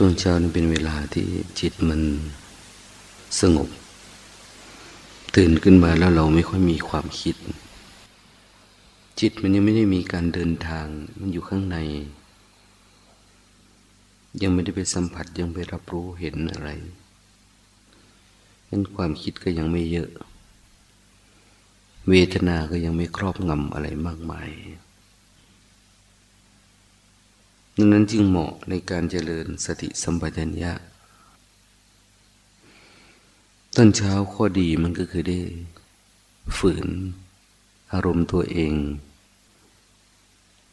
ช่วงเช้านี่เป็นเวลาที่จิตมันสงบ ตื่นขึ้นมาแล้วเราไม่ค่อยมีความคิด จิตมันยังไม่ได้มีการเดินทางมันอยู่ข้างใน ยังไม่ได้ไปสัมผัสยังไปรับรู้เห็นอะไรนั้นความคิดก็ยังไม่เยอะ เวทนาก็ยังไม่ครอบงำอะไรมากมาย ดังนั้นจึงเหมาะในการเจริญสติสัมปชัญญะตอนเช้าข้อดีมันก็คือได้ ฝืนอารมณ์ตัวเอง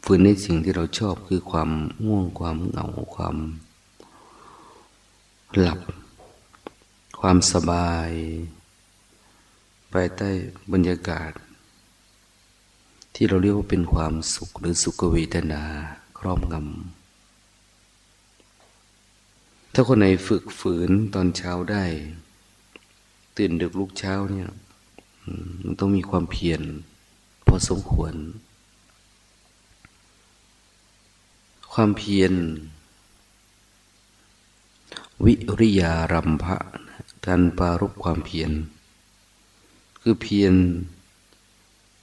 ฝืนในสิ่งที่เราชอบคือความง่วงความเหงาความ หลับ ความสบายภายใต้บรรยากาศ ที่เราเรียกว่าเป็นความสุขหรือสุขเวทนา รอบงำถ้าคนไหนฝึกฝืนตอนเช้าได้ ตื่นดึกลุกเช้าเนี่ยมันต้องมีความเพียรพอสมควร ความเพียร วิริยารัมภะการปารบความเพียร คือเพียร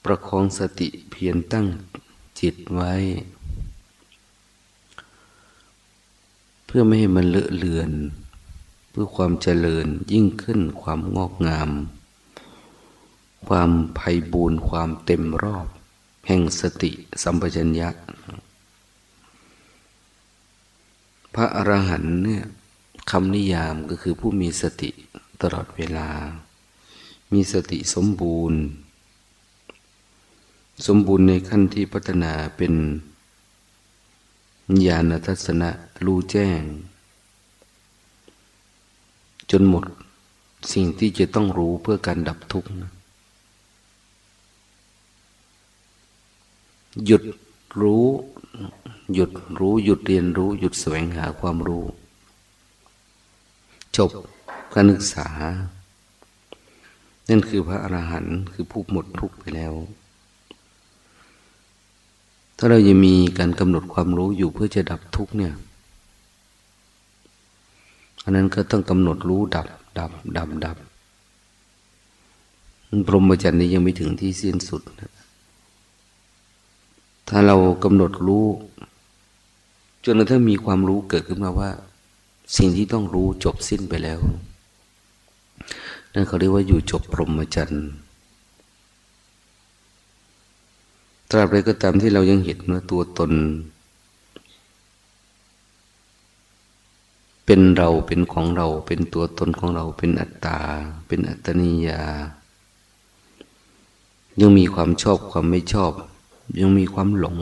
ประคองสติเพียรตั้งจิตไว้ พื่อไม่ให้มันเลอะเลือน เพื่อความเจริญยิ่งขึ้นความงอกงาม ความไพ่บูรณ์ความเต็มรอบ แห่งสติสัมปชัญญะ พระอรหันต์เนี่ยคำนิยามก็คือผู้มีสติตลอดเวลา มีสติสมบูรณ์ สมบูรณ์ในขั้นที่พัฒนาเป็น ญาณทัศนะรู้แจ้ง จนหมดสิ่งที่จะต้องรู้เพื่อการดับทุกข์ หยุดรู้ หยุดรู้ หยุดเรียนรู้ หยุดแสวงหาความรู้ จบการศึกษา นั่นคือพระอรหันต์คือผู้หมดทุกข์ไปแล้ว ถ้าเรายังมีการกำหนดความรู้อยู่เพื่อจะดับทุกเนี่ย อันนั้นก็ต้องกำหนดรู้ดับ ดับ ดับ ดับพรหมจรรย์นี้ยังไม่ถึงที่สิ้นสุด ถ้าเรากำหนดรู้ จนกระทั่งมีความรู้เกิดขึ้นมาว่า สิ่งที่ต้องรู้จบสิ้นไปแล้ว นั่นเขาเรียกว่าอยู่จบพรหมจรรย์ ตราบใดก็ตามที่เรายังเห็นว่าตัวตน เป็นเราเป็นของเรา เป็นตัวตนของเรา เป็นอัตตา เป็นอัตนิยา ยังมีความชอบความไม่ชอบ ยังมีความหลง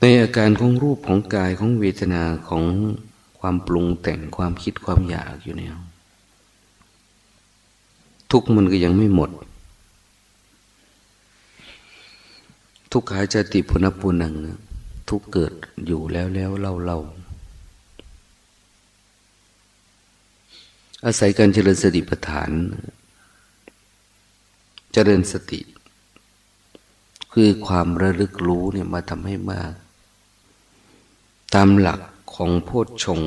ในอาการของรูปของกายของเวทนาของความปรุงแต่งความคิดความอยากอยู่เนี่ยทุกมันก็ยังไม่หมด ทุกขาจติพุนปุนังทุกเกิดอยู่แล้วแล้วเล่าเล่าอาศัยการเจริญสติปัฏฐาน เจริญสติ คือความระลึกรู้เนี่ยมาทำให้มาก ตามหลักของโพชฌง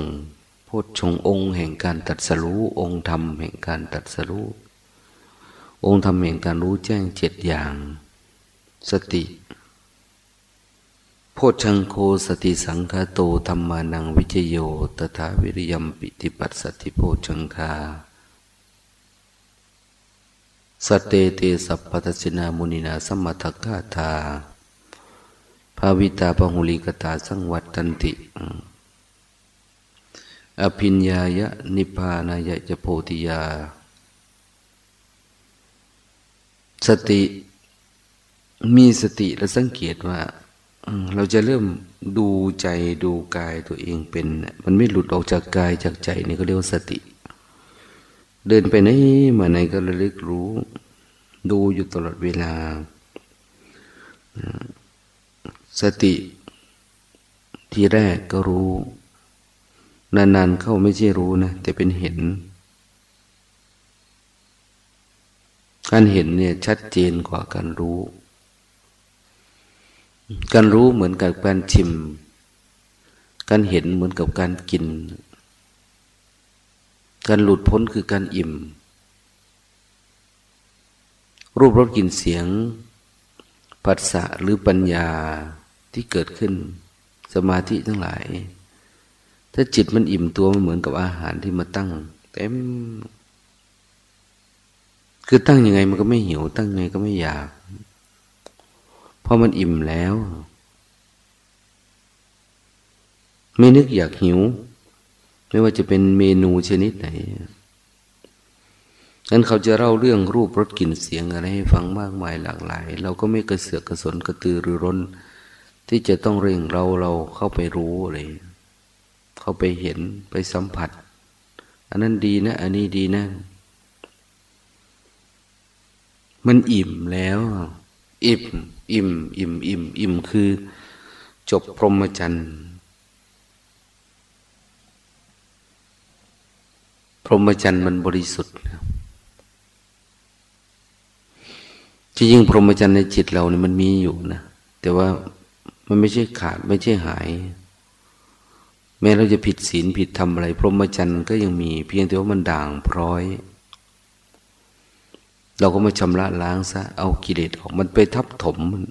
โพชฌงองค์แห่งการตัดสรู้ องค์ธรรมแห่งการตัดสรู้ องค์ธรรมแห่งการรู้แจ้งเจ็ดอย่าง สติ พชังโคสติสังคโตธรรมานังวิจโยตถาวิริยมปิติปัสสติโพชังคา สเตเตสัพพัทสินามุนินาสมัทกาธาภาวิตาปหุลิกตาสังวัตตันติ อภิญญายะนิพานายะจโพธิยา สติมีสติและสังเกตว่า เราจะเริ่มดูใจดูกายตัวเองเป็น มันไม่หลุดออกจากกายจากใจนี่ก็เรียกว่าสติ เดินไปไหนมาไหนก็ระลึกรู้ ดูอยู่ตลอดเวลา สติทีแรกก็รู้ นานๆเข้าไม่ใช่รู้นะ แต่เป็นเห็น การเห็นเนี่ยชัดเจนกว่าการรู้ การรู้เหมือนกับการชิม การเห็นเหมือนกับการกิน การหลุดพ้นคือการอิ่ม รูปรสกลิ่นเสียง ปัสสะหรือปัญญาที่เกิดขึ้น สมาธิทั้งหลาย ถ้าจิตมันอิ่มตัวมันเหมือนกับอาหารที่มาตั้ง เต็ม คือตั้งยังไงมันก็ไม่หิว ตั้งยังไงก็ไม่อยาก ราะมันอิ่มแล้ว ไม่นึกอยากหิว ไม่ว่าจะเป็นเมนูชนิดไหนนั้นเขาจะเล่าเรื่องรูปรสกลิ่นเสียงอะไรให้ฟังมากมายหลากหลาย เราก็ไม่กระเสือกกระสนกระตือรือร้น ที่จะต้องเร่งเราเราเข้าไปรู้อะไรเข้าไปเห็นไปสัมผัส อันนั้นดีนะ อันนี้ดีนะ มันอิ่มแล้ว อิ่ม อิ่ม อิ่ม อิ่ม อิ่มคือ จบพรหมจรรย์พรหมจรรย์มันบริสุทธิ์ที่ยิ่งพรหมจรรย์ในจิตเราเนี่ยมันมีอยู่นะ แต่ว่ามันไม่ใช่ขาดไม่ใช่หาย แม้เราจะผิดศีลผิดทำอะไร พรหมจรรย์ก็ยังมี เพียงแต่ว่ามันด่างพร้อย เราก็มาชำระล้างซะ เอากิเลสออก มันไปทับถมมัน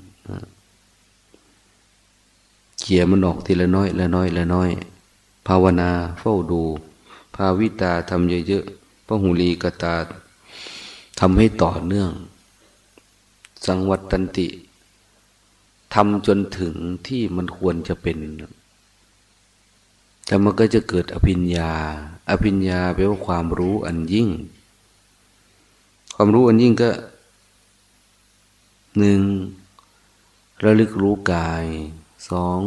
เขี่ยมันออกทีละน้อยละน้อยละน้อย ภาวนาเฝ้าดู ภาวิตาทำเยอะๆพระหุลีกตาทำให้ต่อเนื่อง สังวัตตันติทำจนถึงที่มันควรจะเป็น แต่มันก็จะเกิดอภิญญา อภิญญาแปลว่าความรู้อันยิ่ง ความรู้อันยิ่งก็หนึ่งระลึกรู้กายสอง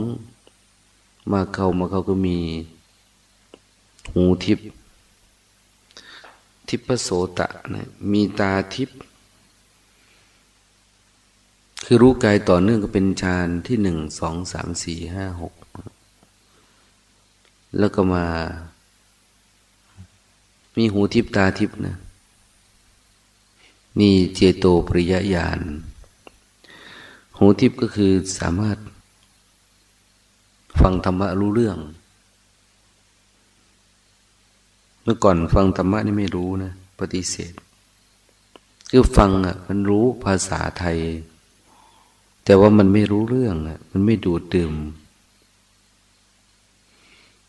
มาเข้ามาเข้าก็มี หูทิพทิพโสตะนะมีตาทิพคือรู้กายต่อเนื่องก็เป็นฌานที่หนึ่งสองสามสี่ห้าหกแล้วก็มา มีหูทิพตาทิพนะ มีเจโตปริยญาณหูทิพย์ก็คือสามารถ ฟังธรรมะรู้เรื่อง เมื่อก่อนฟังธรรมะนี่ไม่รู้นะ ปฏิเสธ คือฟังอะ มันรู้ภาษาไทย แต่ว่ามันไม่รู้เรื่องอะ มันไม่ดูดดื่ม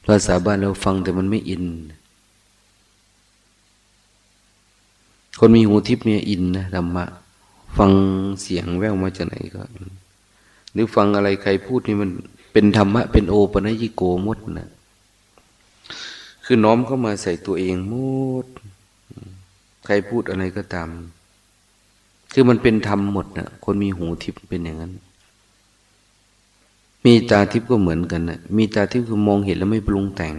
ภาษาบ้านเราฟังแต่มันไม่อิน คนมีหูทิพย์มีอินนะธรรมะ ฟังเสียงแววมาจากไหนก็ หรือฟังอะไรใครพูดนี่มันเป็นธรรมะ เป็นโอปนัญิโกมดนะคือน้อมเข้ามาใส่ตัวเองมด ใครพูดอะไรก็ตาม คือมันเป็นธรรมหมดนะคนมีหูทิพย์เป็นอย่างนั้น มีตาทิพย์ก็เหมือนกันนะมีตาทิพย์คือมองเห็นแล้วไม่ปรุงแต่ง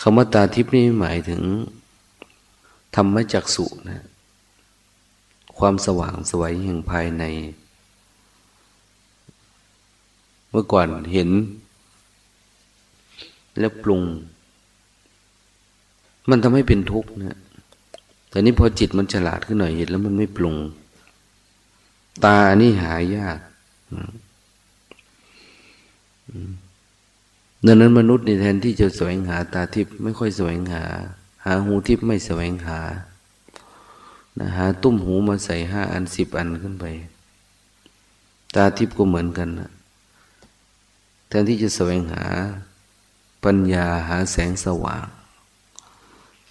คำว่าตาทิพย์นี่หมายถึง ธรรมจักสุนะ ความสว่างสวยแห่งภายใน เมื่อก่อนเห็น แล้วปรุง มันทำให้เป็นทุกข์นะแต่นี้พอจิตมันฉลาดขึ้นหน่อยเห็นแล้วมันไม่ปรุง ตานี่หายาก ดังนั้นมนุษย์ในแทนที่จะแสวงหาตาทิพย์ไม่ค่อยแสวงหา หาหูทิพย์ไม่แสวงหานะหาตุ้มหูมาใส่ห้าอันสิบอันขึ้นไป ตาทิพย์ก็เหมือนกันนะแทนที่จะแสวงหาปัญญาหาแสงสว่าง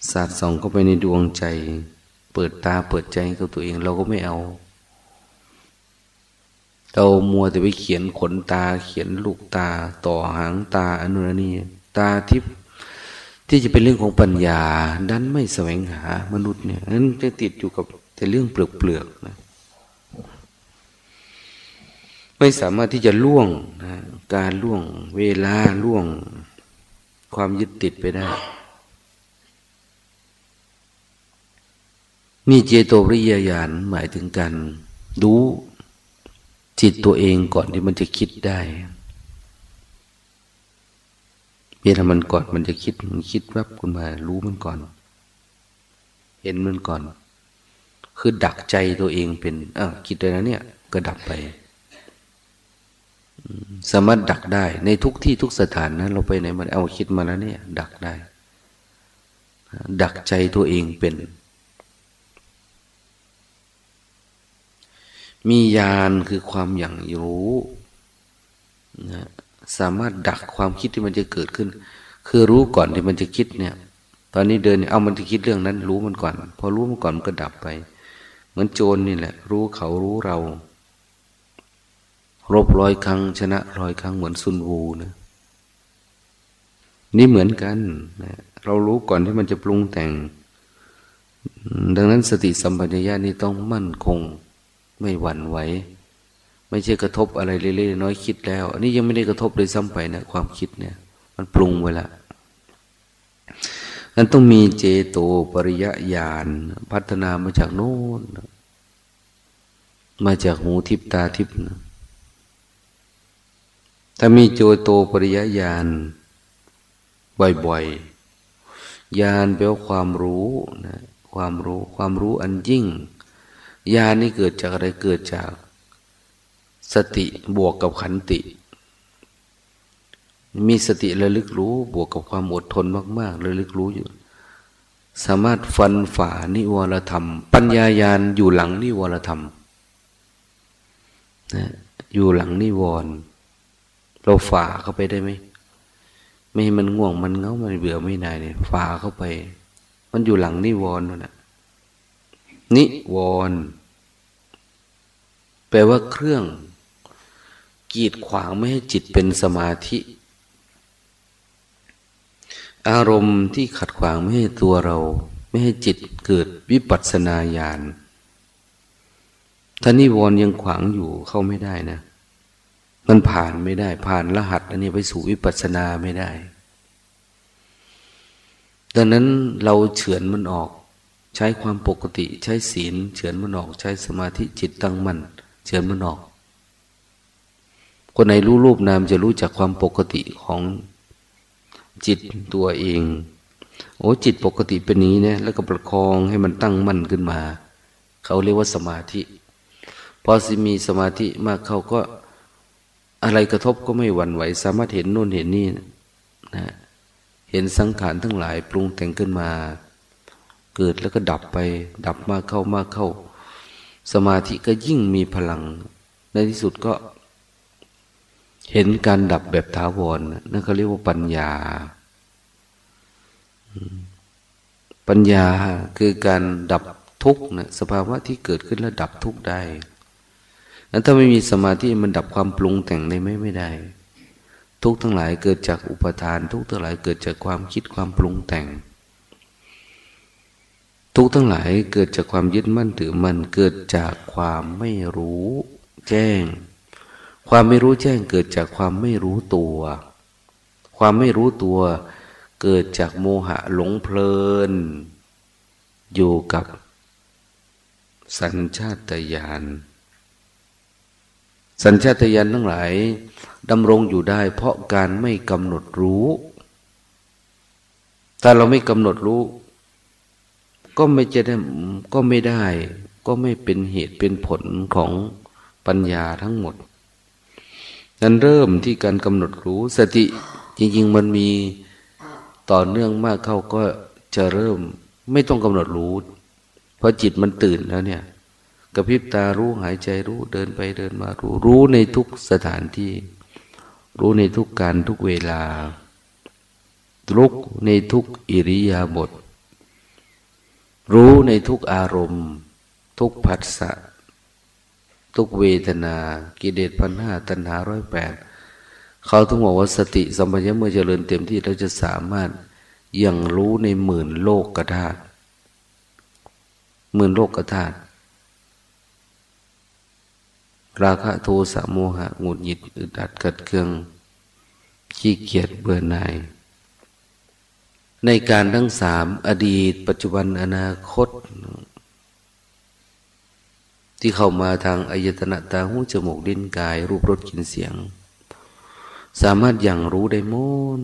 สาดส่องเข้าไปในดวงใจ เปิดตาเปิดใจกับตัวเองเราก็ไม่เอา เรามัวแต่ไปเขียนขนตา เขียนลูกตา ต่อหางตาอนุรนี่ตาทิพย์ที่จะเป็นเรื่องของปัญญาดันไม่แสวงหามนุษย์เนี่ยนั้นจะติดอยู่กับแต่เรื่องเปลือกเปลือกนะไม่สามารถที่จะล่วงนะการล่วง เวลาล่วง ความยึดติดไปได้ นี่เจโตปริยญาณหมายถึงการรู้ จิตตัวเองก่อนที่มันจะคิดได้เวลามันก่อนมันจะคิดมันคิดแวบขึ้นมา รู้มันก่อน เห็นมันก่อน คือดักใจตัวเองเป็นเออคิดได้แล้วเนี่ย ก็ดับไปสามารถดักได้ ในทุกที่ทุกสถานนะเราไปไหนมันเอาคิดมาแล้วเนี่ย ดักได้ ดักใจตัวเองเป็น มีญาณคือความอย่างรู้นะสามารถดักความคิดที่มันจะเกิดขึ้น คือรู้ก่อนที่มันจะคิดเนี่ย ตอนนี้เดินเอามันจะคิดเรื่องนั้น รู้มันก่อน พอรู้มันก่อนมันก็ดับไป เหมือนโจรนี่แหละ รู้เขารู้เรา รบร้อยครั้ง ชนะร้อยครั้งเหมือนซุนวูนะนี่เหมือนกันนะเรารู้ก่อนที่มันจะปรุงแต่ง ดังนั้นสติสัมปชัญญะนี่ต้องมั่นคง ไม่หวั่นไหว ไม่ใช่กระทบอะไรเล็กๆน้อยคิดแล้ว อันนี้ยังไม่ได้กระทบเลยซ้ำไปนะความคิดเนี่ย มันปรุงไว้ละนั้นต้องมีเจโตปริยญาณพัฒนามาจากโน้น มาจากหูทิพตาทิพนะถ้ามีโจโตปริยญาณบ่อยๆญาณแปลว่าความรู้นะความรู้ความรู้อันยิ่ง ญาณนี่เกิดจากอะไรเกิดจาก สติบวกกับขันติ มีสติระลึกรู้ บวกกับความอดทนมาก ๆ ระลึกรู้อยู่ สามารถฟันฝ่านิวรธรรม ปัญญายาณอยู่หลังนิวรธรรมนะอยู่หลังนิวรณ์เราฝ่าเข้าไปได้ไหมไม่ให้มันง่วงมันเงามันเบื่อไม่นายเนี่ยฝ่าเข้าไป มันอยู่หลังนิวรณ์นั่นแหละนิวรณ์ ลว่าเครื่องกีดขวางไม่ให้จิตเป็นสมาธิ อารมณ์ที่ขัดขวางไม่ให้ตัวเรา ไม่ให้จิตเกิดวิปัสสนาญาณถ้านิวรณ์ยังขวางอยู่เข้าไม่ได้นะ มันผ่านไม่ได้ ผ่านรหัสอันนี้ไปสู่วิปัสสนาไม่ได้ ดังนั้นเราเฉือนมันออก ใช้ความปกติ ใช้ศีล เฉือนมันออก ใช้สมาธิจิตตั้งมัน่น เฉือนมันออก คนไหนรู้รูปนามจะรู้จักความปกติของจิตตัวเอง โอ้จิตปกติเป็นนี้เนี่ยแล้วก็ประคองให้มันตั้งมั่นขึ้นมา เขาเรียกว่าสมาธิ พอสิมีสมาธิมากเขาก็อะไรกระทบก็ไม่หวั่นไหว สามารถเห็นโน่นเห็นนี่นะเห็นสังขารทั้งหลายปรุงแต่งขึ้นมา เกิดแล้วก็ดับไป ดับมากเข้ามากเข้า สมาธิก็ยิ่งมีพลัง ในที่สุดก็ เห็นการดับแบบถาวรนั่นเขาเรียกว่าปัญญา ปัญญาคือการดับทุกข์นะสภาวะที่เกิดขึ้นแล้วดับทุกข์ได้แล้วถ้าไม่มีสมาธิมันดับความปรุงแต่งได้ไหมไม่ได้ ทุกทั้งหลายเกิดจากอุปทาน ทุกทั้งหลายเกิดจากความคิดความปรุงแต่ง ทุกทั้งหลายเกิดจากความยึดมั่นถือมันเกิดจากความไม่รู้แจ้ง ความไม่รู้แจ้งเกิดจากความไม่รู้ตัว ความไม่รู้ตัวเกิดจากโมหะหลงเพลิน อยู่กับสัญชาตญาณ สัญชาตญาณทั้งหลายดำรงอยู่ได้เพราะการไม่กำหนดรู้ ถ้าเราไม่กำหนดรู้ ก็ไม่จะได้ก็ไม่ได้ ก็ไม่เป็นเหตุเป็นผลของปัญญาทั้งหมด นั้นเริ่มที่การกำหนดรู้สติจริง ๆ มันมีต่อเนื่องมากเข้าก็จะเริ่มไม่ต้องกำหนดรู้ เพราะจิตมันตื่นแล้วเนี่ยกระพริบตารู้หายใจรู้เดินไปเดินมารู้ รู้ในทุกสถานที่ รู้ในทุกการทุกเวลาลุกในทุกอิริยาบถ รู้ในทุกอารมณ์ ทุกผัสสะทุกเวทนา กิเลสพันห้าตัณหาร้อยแปดเขาต้องบอกว่าสติสัมปชัญญะเมื่อเจริญเต็มที่เราจะสามารถยังรู้ในหมื่นโลกกระธาตุหมื่นโลกกระธาตุราคะโทสะโมหะหงุดหงิดอึดอัดกัดเคืองขี้เกียจเบื่อหน่าย ในการทั้งสามอดีต ปัจจุบันอนาคต ที่เข้ามาทางอายตนะตาหูจมูกลิ้นกาย รูปรสกลิ่นเสียง สามารถอย่างรู้ได้มด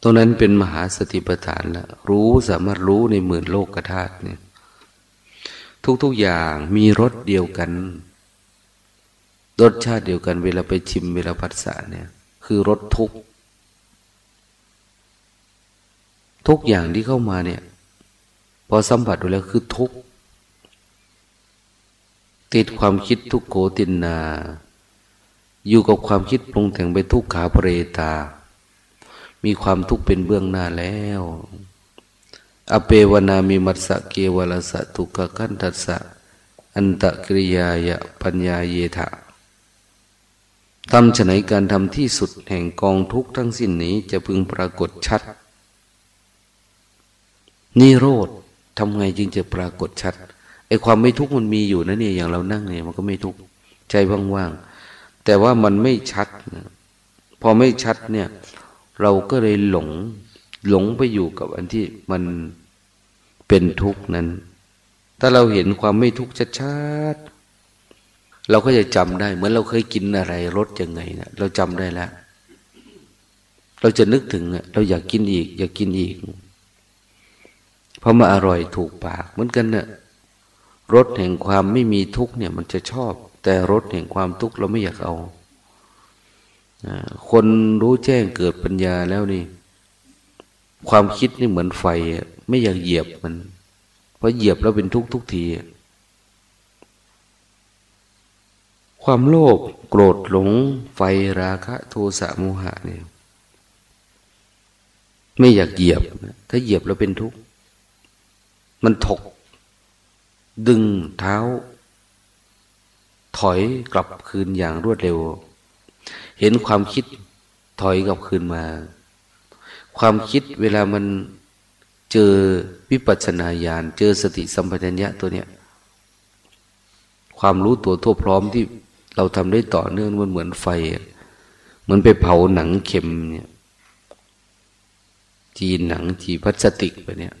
ตรงนั้นเป็นมหาสติปัฏฐานละรู้สามารถรู้ในหมื่นโลกกธาตุเนี่ย ทุกๆอย่างมีรสเดียวกันรสชาติเดียวกันเวลาไปชิมเวลาผัสสะเนี่ย คือรสทุก ทุกอย่างที่เข้ามาเนี่ย พอสัมผัสดูแล้วคือทุกติดความคิดทุกโกตินนา อยู่กับความคิดปรุงแต่งไปทุกขาเปรตา มีความทุกข์เป็นเบื้องหน้าแล้ว อเปวนามีมัสสะเกวลสะทุกขันทัสสะ อันตะกิริยายะปัญญาเยถะทำฉนัยการทำที่สุดแห่งกองทุกทั้งสิ้นนี้จะพึงปรากฏชัด นิโรธทำไงจึงจะปรากฏชัดไอ้ความไม่ทุกข์มันมีอยู่นะเนี่ยอย่างเรานั่งเนี่ยมันก็ไม่ทุกข์ใจว่างๆแต่ว่ามันไม่ชัดนะพอไม่ชัดเนี่ย เราก็เลยหลง หลงไปอยู่กับอันที่มันเป็นทุกข์นั้น ถ้าเราเห็นความไม่ทุกข์ชัดๆเราก็จะจำได้ เหมือนเราเคยกินอะไรรสยังไงนะเราจำได้แล้วเราจะนึกถึงเราอยากกินอีก อยากกินอีก เพราะมันอร่อยถูกปากเหมือนกันเนะ่ยรสแห่งความไม่มีทุกเนี่ยมันจะชอบ แต่รสแห่งความทุกข์เราไม่อยากเอา คนรู้แจ้งเกิดปัญญาแล้วนี่ ความคิดนี่เหมือนไฟ ไม่อยากเหยียบมัน เพราะเหยียบแล้วเป็นทุกทุกทีความโลภโกรธหลง ไฟราคะ โทสะโมหะเนี่ย ไม่อยากเหยียบ ถ้าเหยียบแล้วเป็นทุกข์ มันถก ดึงเท้า ถอยกลับคืนอย่างรวดเร็ว เห็นความคิดถอยกลับคืนมา ความคิดเวลามันเจอวิปัสสนาญาณเจอสติสัมปชัญญะตัวเนี้ย ความรู้ตัวทั่วพร้อมที่เราทำได้ต่อเนื่องมันเหมือนไฟเหมือนไปเผาหนังเข็มเนี่ยจีหนังจีพลาสติกไปเนี่ย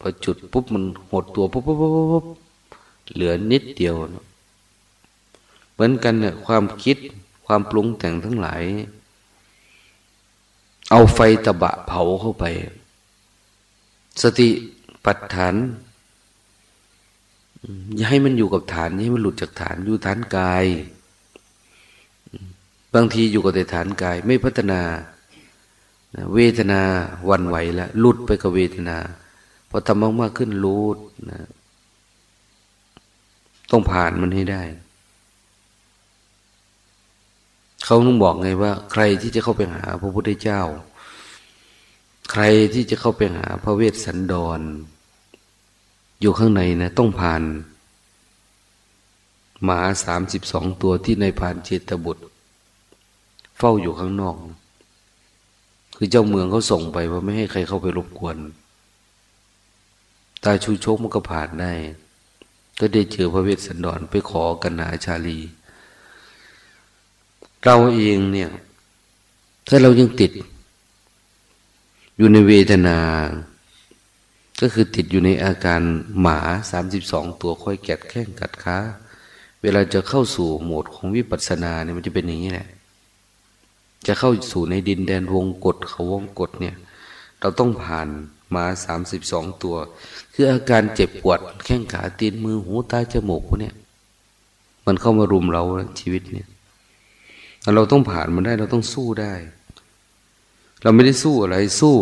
พอจุดปุ๊บมันหดตัวปุ๊บปุ๊บปุ๊บปุ๊บเหลือนิดเดียวนะเหมือนกันเนี่ยความคิดความปรุงแต่งทั้งหลาย เอาไฟตะบะเผาเข้าไป สติปัฏฐานอย่าให้มันอยู่กับฐานอย่าให้มันหลุดจากฐาน อยู่ฐานกาย บางทีอยู่กับแต่ฐานกาย ไม่พัฒนา เวทนาวันไหวแล้วหลุดไปกับเวทนา พอทำมากๆขึ้นรู้นะ ต้องผ่านมันให้ได้ เขาต้องบอกไงว่า ใครที่จะเข้าไปหาพระพุทธเจ้า ใครที่จะเข้าไปหาพระเวสสันดร อยู่ข้างในนะ ต้องผ่านหมาสามสิบสองตัวที่ในผ่านเจตบุตร เฝ้าอยู่ข้างนอก คือเจ้าเมืองเขาส่งไปว่าไม่ให้ใครเข้าไปรบกวน ตาชูชกมันก็ผ่านได้ ก็ได้เจอพระเวสสันดรไปขอกันนาชาลี เราเองเนี่ย ถ้าเรายังติด อยู่ในเวทนา ก็คือติดอยู่ในอาการหมาสามสิบสองตัวค่อยแกดแข้งกัดขาเวลาจะเข้าสู่โหมดของวิปัสสนาเนี่ยมันจะเป็นอย่างนี้แหละ จะเข้าสู่ในดินแดนวงกฏเขาวงกฏเนี่ย เราต้องผ่านมาสามสิบสองตัว คืออาการเจ็บปวด แข้งขาตีนมือหูตาจมูกพวกนี้มันเข้ามารุมเราชีวิตเนี่ยเราต้องผ่านมันได้เราต้องสู้ได้ เราไม่ได้สู้อะไรสู้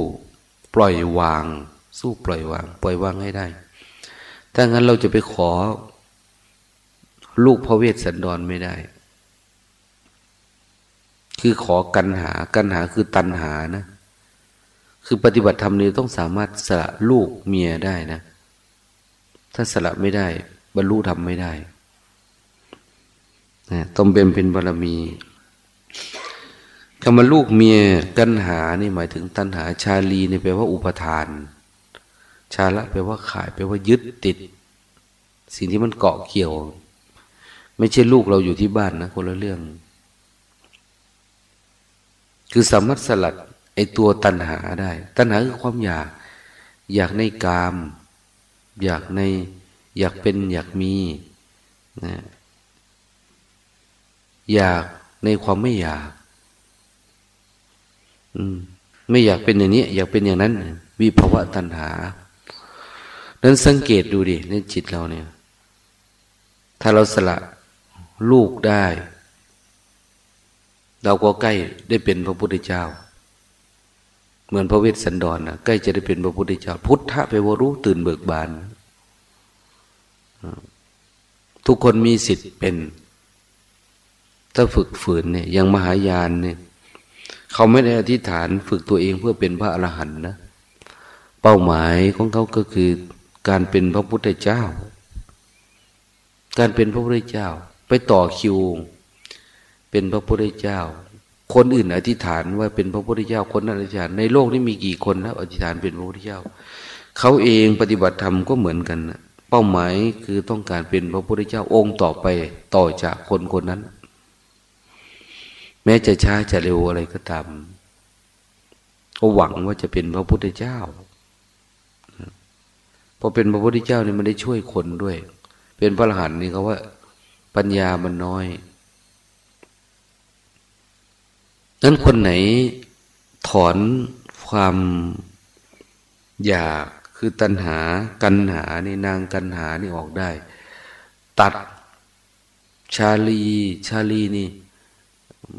ปล่อยวาง สู้ปล่อยวาง ปล่อยวางให้ได้ ถ้างั้นเราจะไปขอ ลูกพระเวสสันดรไม่ได้ คือขอกันหา กันหาคือตันหานะ คือปฏิบัติธรรมนี่ต้องสามารถสละลูกเมียได้นะ ถ้าสละไม่ได้ บรรลุธรรมไม่ได้นะต้องเป็นเป็นบารมีคำว่าลูกเมียกันหานี่หมายถึงตัณหาชาลีนี่แปลว่าอุปทาน ชาละแปลว่าขายแปลว่ายึดติด สิ่งที่มันเกาะเกี่ยว ไม่ใช่ลูกเราอยู่ที่บ้านนะคนละเรื่อง คือสามารถสลัด ไอตัวตัณหาได้ ตัณหาคือความอยาก อยากในกาม อยากใน อยากเป็นอยากมีนะอยากในความไม่อยาก อืม ไม่อยากเป็นอย่างนี้ อยากเป็นอย่างนั้น วิภาวะตัณหา นั้นสังเกตดูดิในจิตเราเนี่ย ถ้าเราสละลูกได้ เราก็ใกล้ได้เป็นพระพุทธเจ้า เหมือนพระเวสสันดรนะใกล้จะได้เป็นพระพุทธเจ้า พุทธะไปวรู้ตื่นเบิกบาน ทุกคนมีสิทธิ์เป็น ถ้าฝึกฝืนเนี่ยยังมหายานเนี่ย เขาไม่ได้อธิษฐานฝึกตัวเองเพื่อเป็นพระอรหันต์นะ เป้าหมายของเขาก็คือการเป็นพระพุทธเจ้า การเป็นพระพุทธเจ้า ไปต่อคิว เป็นพระพุทธเจ้า คนอื่นอธิษฐานว่าเป็นพระพุทธเจ้าคนนั้นอธิษฐาน ในโลกนี้มีกี่คนแล้วอธิษฐานเป็นพระพุทธเจ้าเขาเองปฏิบัติธรรมก็เหมือนกันนะเป้าหมายคือต้องการเป็นพระพุทธเจ้าองค์ต่อไปต่อจากคนคนนั้น แม้จะช้าจะเร็วอะไรก็ตามก็หวังว่าจะเป็นพระพุทธเจ้าพอเป็นพระพุทธเจ้านี่มันได้ช่วยคนด้วย เป็นพระอรหันต์นี่เขาว่า ปัญญามันน้อย นั้นคนไหนถอนความอยากคือตัณหากันหานี่นางกันหานี่ออกได้ ตัดชาลี ชาลีนี่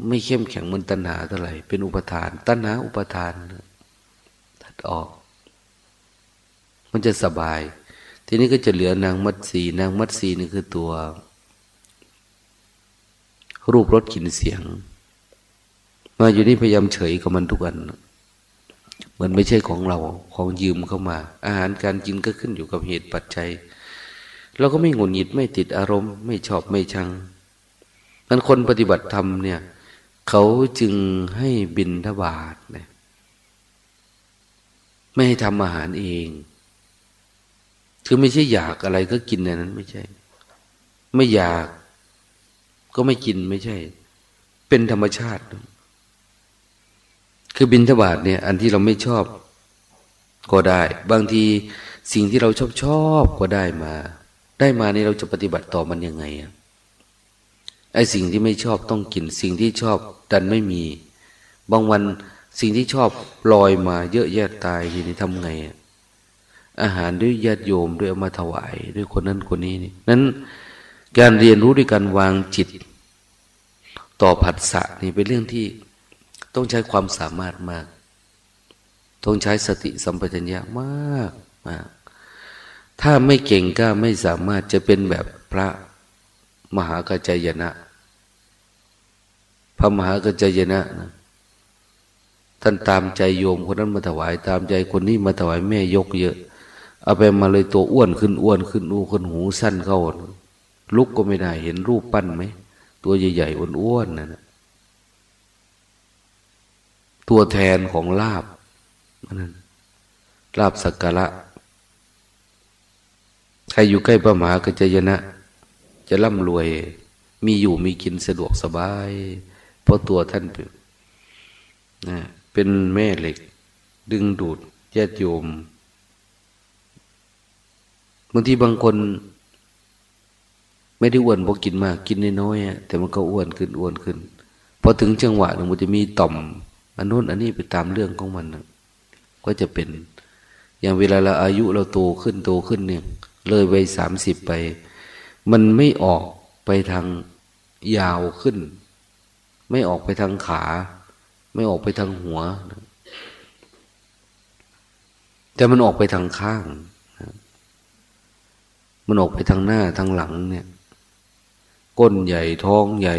ไม่เข้มแข็งเหมือนตัณหาเท่าไหร่เป็นอุปทาน ตัณหาอุปทานตัดออก มันจะสบาย ทีนี้ก็จะเหลือนางมัดสีนางมัดสีนี่คือตัว รูปรสกลิ่นเสียง มาอยู่นี่พยายามเฉยกับมันทุกอันเหมือนไม่ใช่ของเราของยืมเข้ามา อาหารการกินก็ขึ้นอยู่กับเหตุปัจจัย เราก็ไม่หงุดหงิดไม่ติดอารมณ์ ไม่ชอบไม่ชังนั้นคนปฏิบัติธรรมเนี่ยเขาจึงให้บินทบาทเนี่ยไม่ให้ทำอาหารเอง คือไม่ใช่อยากอะไรก็กินในนั้นไม่ใช่ ไม่อยากก็ไม่กินไม่ใช่ เป็นธรรมชาติ คือบินทบาทเนี่ย อันที่เราไม่ชอบก็ได้ บางทีสิ่งที่เราชอบชอบก็ได้มา ได้มานี่เราจะปฏิบัติต่อมันยังไงอะไอสิ่งที่ไม่ชอบต้องกิน สิ่งที่ชอบดันไม่มี บางวันสิ่งที่ชอบลอยมาเยอะแยะตายทีนี้ทำไงอะอาหารด้วยญาติโยมด้วยเอามาถวาย ด้วยคนนั้นคนนี้นี่นั้นการเรียนรู้ด้วยการวางจิต ต่อผัสสะนี่เป็นเรื่องที่ ต้องใช้ความสามารถมาก ต้องใช้สติสัมปชัญญะมากมาก ถ้าไม่เก่งก็ไม่สามารถจะเป็นแบบพระมหากัจจยนะ พระมหากัจจยนะนะท่านตามใจโยมคนนั้นมาถวาย ตามใจคนนี้มาถวายแม่ยกเยอะ เอาไปมาเลยตัวอ้วนขึ้นอ้วนขึ้นอู้คนหูสั้นเข้าลุกก็ไม่ได้เห็นรูปปั้นไหม ตัวใหญ่ๆอ้วนๆนั่น ตัวแทนของลาบนั่นลาบสักการะใครอยู่ใกล้พระมหากัจจยนะ จะร่ำรวย มีอยู่มีกินสะดวกสบาย เพราะตัวท่านเป็นเป็นแม่เหล็ก ดึงดูดญาติโยมบางทีบางคน ไม่ได้อ้วนเพราะกินมาก กินน้อยๆแต่มันก็อ้วนขึ้นอ้วนขึ้นพอถึงจังหวะหนึ่งมันจะมีต่อม อันนู้นอันนี้ไปตามเรื่องของมันก็จะเป็น อย่างเวลาเราอายุเราโตขึ้นโตขึ้นเนี่ย เลยไปสามสิบไป มันไม่ออกไปทางยาวขึ้น ไม่ออกไปทางขา ไม่ออกไปทางหัว แต่มันออกไปทางข้าง มันออกไปทางหน้าทางหลังเนี่ย ก้นใหญ่ท้องใหญ่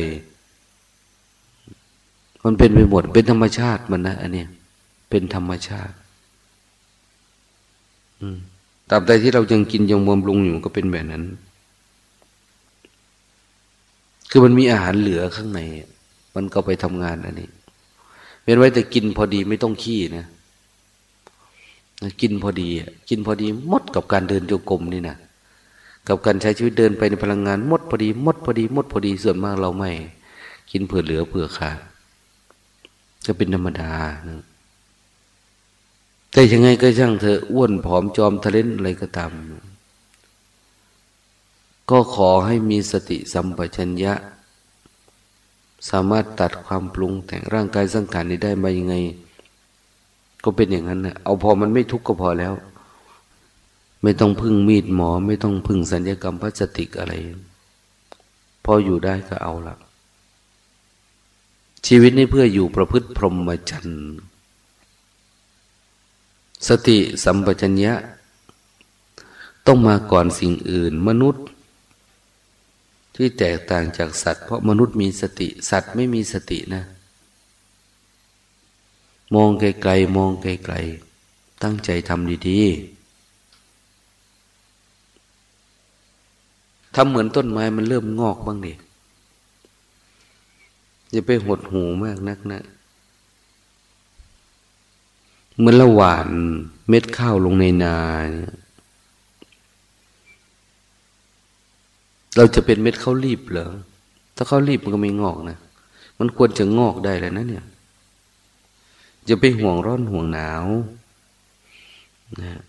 มันเป็นไปหมดเป็นธรรมชาติมันนะอันเนี้ยเป็นธรรมชาติ อืมตราบใดที่เรายังกินยังบำรุงอยู่ก็เป็นแบบนั้น คือมันมีอาหารเหลือข้างใน มันก็ไปทำงานอันนี้เป็นไว้แต่กินพอดีไม่ต้องขี้นะกินพอดี กินพอดีมดกับการเดินโยกลมนี่นะกับการใช้ชีวิตเดินไปในพลังงานมดพอดีมดพอดีมดพอดีส่วนมากเราไม่ กินเผื่อเหลือเผื่อขาด ก็เป็นธรรมดานะแต่ยังไงก็ช่างเธออ้วนผอมจอมทะเลนอะไรก็ตาม ก็ขอให้มีสติสัมปชัญญะ สามารถตัดความปรุงแต่งร่างกายสังขารนี้ได้มายังไง ก็เป็นอย่างนั้นนะเอาพอมันไม่ทุกข์ก็พอแล้ว ไม่ต้องพึ่งมีดหมอ ไม่ต้องพึ่งสัญญกรรมพลาสติกอะไร พออยู่ได้ก็เอาละ ชีวิตนี้เพื่ออยู่ประพฤติพรหมจรรย์สติสัมปชัญญะ ต้องมาก่อนสิ่งอื่น มนุษย์ ที่แตกต่างจากสัตว์ เพราะมนุษย์มีสติ สัตว์ไม่มีสตินะ มองไกลๆมองไกลๆตั้งใจทำดีๆทำเหมือนต้นไม้มันเริ่มงอกบ้างดิ อย่าไปหดหูมากนักนะเหมื่อละหวานเม็ดข้าวลงในนาเราจะเป็นเม็ดข้าวรีบเหรอ ถ้าข้าวรีบมันก็ไม่งอกนะ มันควรจะงอกได้แล้วนะเนี่ยจะไปห่วงร้อนห่วงหนาวนะ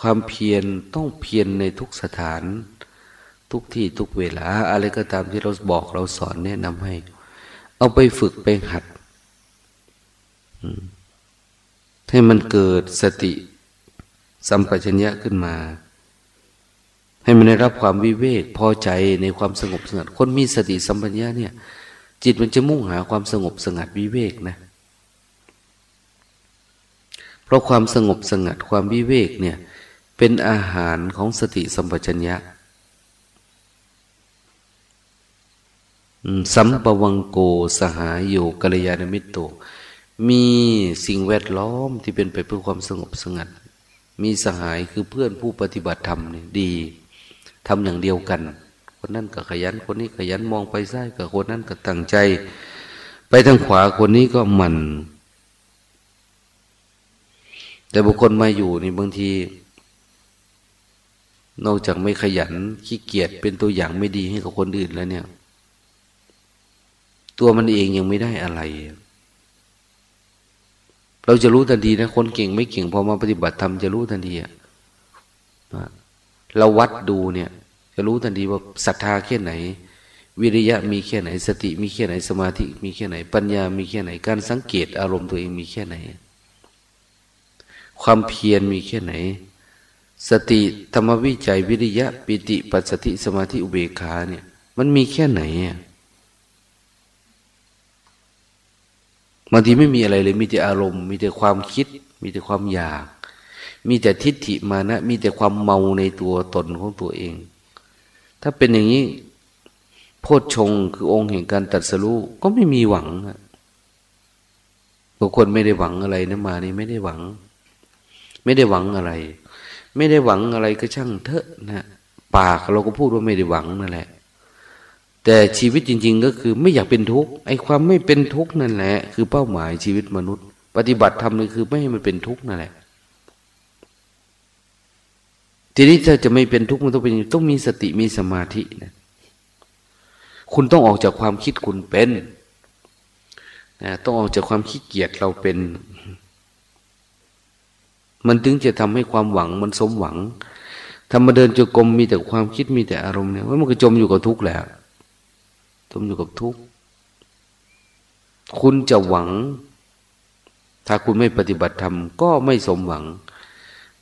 ความเพียรต้องเพียรในทุกสถาน ทุกที่ทุกเวลา อะไรก็ตามที่เราบอกเราสอนแนะนำให้ เอาไปฝึกไปหัด ให้มันเกิดสติ สัมปชัญญะขึ้นมา ให้มันได้รับความวิเวกพอใจในความสงบสงัด คนมีสติสัมปชัญญะเนี่ย จิตมันจะมุ่งหาความสงบสงัดวิเวกนะเพราะความสงบสงัดความวิเวกเนี่ย เป็นอาหารของสติสัมปชัญญะ สัมปวังโกสหายโยกัลยาณมิตโตมีสิ่งแวดล้อมที่เป็นไปเพื่อความสงบสงัด มีสหายคือเพื่อนผู้ปฏิบัติธรรมเนี่ยดีทำอย่างเดียวกัน คนนั้นก็ขยันคนนี้ขยันมองไปซ้ายกับคนนั้นก็ตั้งใจ ไปทางขวาคนนี้ก็มัน แต่บุคคลมาอยู่นี่บางที นอกจากไม่ขยันขี้เกียจเป็นตัวอย่างไม่ดีให้กับคนอื่นแล้วเนี่ย ตัวมันเองยังไม่ได้อะไร เราจะรู้ทันทีนะคนเก่งไม่เก่งพอมาปฏิบัติธรรมจะรู้ทันทีอะเราวัดดูเนี่ย จะรู้ทันทีว่าศรัทธาแค่ไหน วิริยะมีแค่ไหน สติมีแค่ไหนสมาธิ มีแค่ไหน ปัญญามีแค่ไหน การสังเกตอารมณ์ตัวเองมีแค่ไหน ความเพียรมีแค่ไหน สติธรรมวิจัยวิริยะ ปิติปัสสติสมาธิอุเบกขาเนี่ย มันมีแค่ไหนอะ บางทีไม่มีอะไรเลย มีแต่อารมณ์ มีแต่ความคิด มีแต่ความอยาก มีแต่ทิฏฐิมานะ มีแต่ความเมาในตัวตนของตัวเอง ถ้าเป็นอย่างนี้ โพชฌงคือองค์แห่งการตัดสรู้ก็ไม่มีหวังบางคนไม่ได้หวังอะไรนะมานี่ไม่ได้หวัง ไม่ได้หวังอะไร ไม่ได้หวังอะไรก็ช่างเถอะนะปากเราก็พูดว่าไม่ได้หวังนั่นแหละ แต่ชีวิตจริง ๆ ก็คือไม่อยากเป็นทุกข์ไอ้ความไม่เป็นทุกข์นั่นแหละ คือเป้าหมายชีวิตมนุษย์ ปฏิบัติธรรมนี่คือไม่ให้มันเป็นทุกข์นั่นแหละ ทีนี้ถ้าจะไม่เป็นทุกข์มันต้องเป็นต้องมีสติมีสมาธินะคุณต้องออกจากความคิดคุณเป็นนะต้องออกจากความขี้เกียจเราเป็น มันถึงจะทำให้ความหวังมันสมหวังทำมาเดินจงกรมมีแต่ความคิดมีแต่อารมณ์เนี่ยมันก็จมอยู่กับทุกข์แล้ว จมอยู่กับทุกข์ คุณจะหวัง ถ้าคุณไม่ปฏิบัติธรรมก็ไม่สมหวัง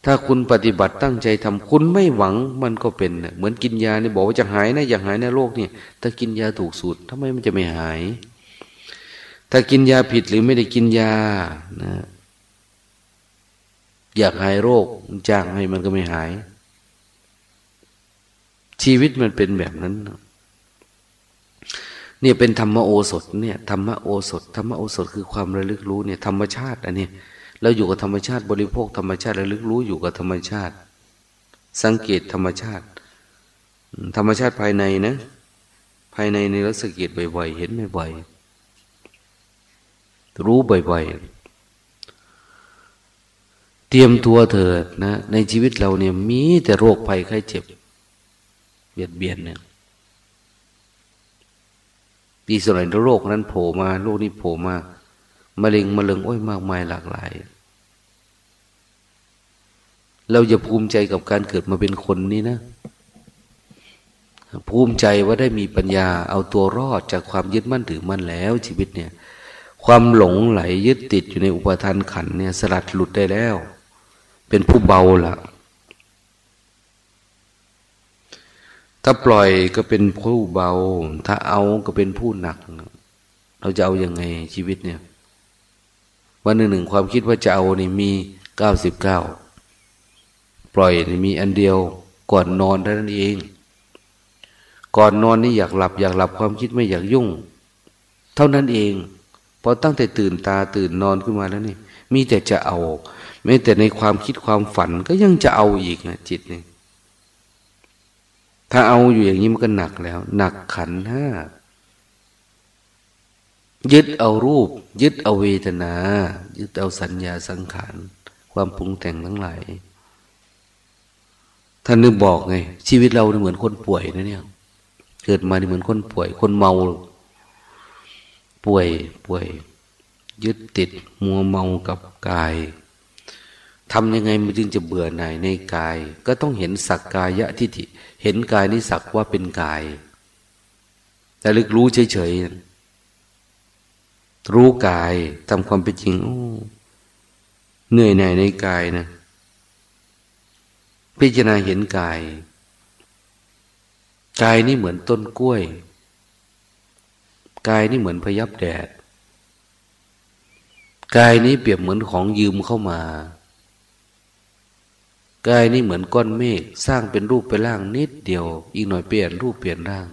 ถ้าคุณปฏิบัติตั้งใจทำคุณไม่หวังมันก็เป็น เหมือนกินยาเนี่ยบอกว่าจะหายนะอยากหายในโรคนี่ย ถ้ากินยาถูกสูตรทำไมมันจะไม่หาย ถ้ากินยาผิดหรือไม่ได้กินยานะอยากหายโรคจ้างให้มันก็ไม่หาย ชีวิตมันเป็นแบบนั้นนะ เนี่ยเป็นธรรมโอสถเนี่ยธรรมโอสถธรรมโอสถคือความระลึกรู้เนี่ยธรรมชาติอันนี้เราอยู่กับธรรมชาติบริโภคธรรมชาติระลึกรู้อยู่กับธรรมชาติ สังเกตธรรมชาติ ธรรมชาติภายในนะ ภายในในรัศเกตบ่อยๆเห็นบ่อยๆรู้บ่อยๆเตรียมตัวเถิดนะ ในชีวิตเราเนี่ยมีแต่โรคภัยไข้เจ็บ เบียดเบียนเนี่ย ปีสมัยโรคนั้นโผล่มาโรคนี้โผล่มามะเร็งมะเร็งโอ้ยมากมายหลากหลาย เราจะภูมิใจกับการเกิดมาเป็นคนนี้นะ ภูมิใจว่าได้มีปัญญา เอาตัวรอดจากความยึดมั่นถือมั่นแล้วชีวิตเนี่ย ความหลงไหลยึดติดอยู่ในอุปทานขันเนี่ย สลัดหลุดได้แล้ว เป็นผู้เบาละ ถ้าปล่อยก็เป็นผู้เบา ถ้าเอาก็เป็นผู้หนัก เราจะเอาอยัางไงชีวิตเนี่ย วันหนึ่งหนึ่งความคิดว่าจะเอานี่มีเก้าสิบเก้าปล่อยนี่มีอันเดียว ก่อนนอนเท่านั้นเอง ก่อนนอนนี่อยากหลับ อยากหลับความคิดไม่อยากยุ่ง เท่านั้นเองพอตั้งแต่ตื่นตาตื่นนอนขึ้นมาแล้วนี่ มีแต่จะเอาแม้แต่ในความคิดความฝันก็ยังจะเอาอีกนะจิตนี่ ถ้าเอาอยู่อย่างนี้มันก็หนักแล้ว หนักขันห้ายึดเอารูป ยึดเอาเวทนา ยึดเอาสัญญาสังขารความปรุงแต่งทั้งหลายท่านนึกบอกไง ชีวิตเราเหมือนคนป่วยนะเนี่ย เกิดมาเหมือนคนป่วย คนเมา ป่วยป่วย ยึดติดมัวเมากับกายทำยังไงมันจึงจะเบื่อหน่ายในกาย ก็ต้องเห็นสักกายะทิฏฐิ เห็นกายนี้สักว่าเป็นกาย แต่ลึกรู้เฉยๆ รู้กายทำความเป็นจริง โอ้เหนื่อยหน่ายในกายนะ พิจารณาเห็นกาย กายนี่เหมือนต้นกล้วย กายนี่เหมือนพยับแดด กายนี้เปรียบเหมือนของยืมเข้ามา กายนี่เหมือนก้อนเมฆสร้างเป็นรูปเป็นร่างนิดเดียว อีกหน่อยเปลี่ยนรูปเปลี่ยนร่าง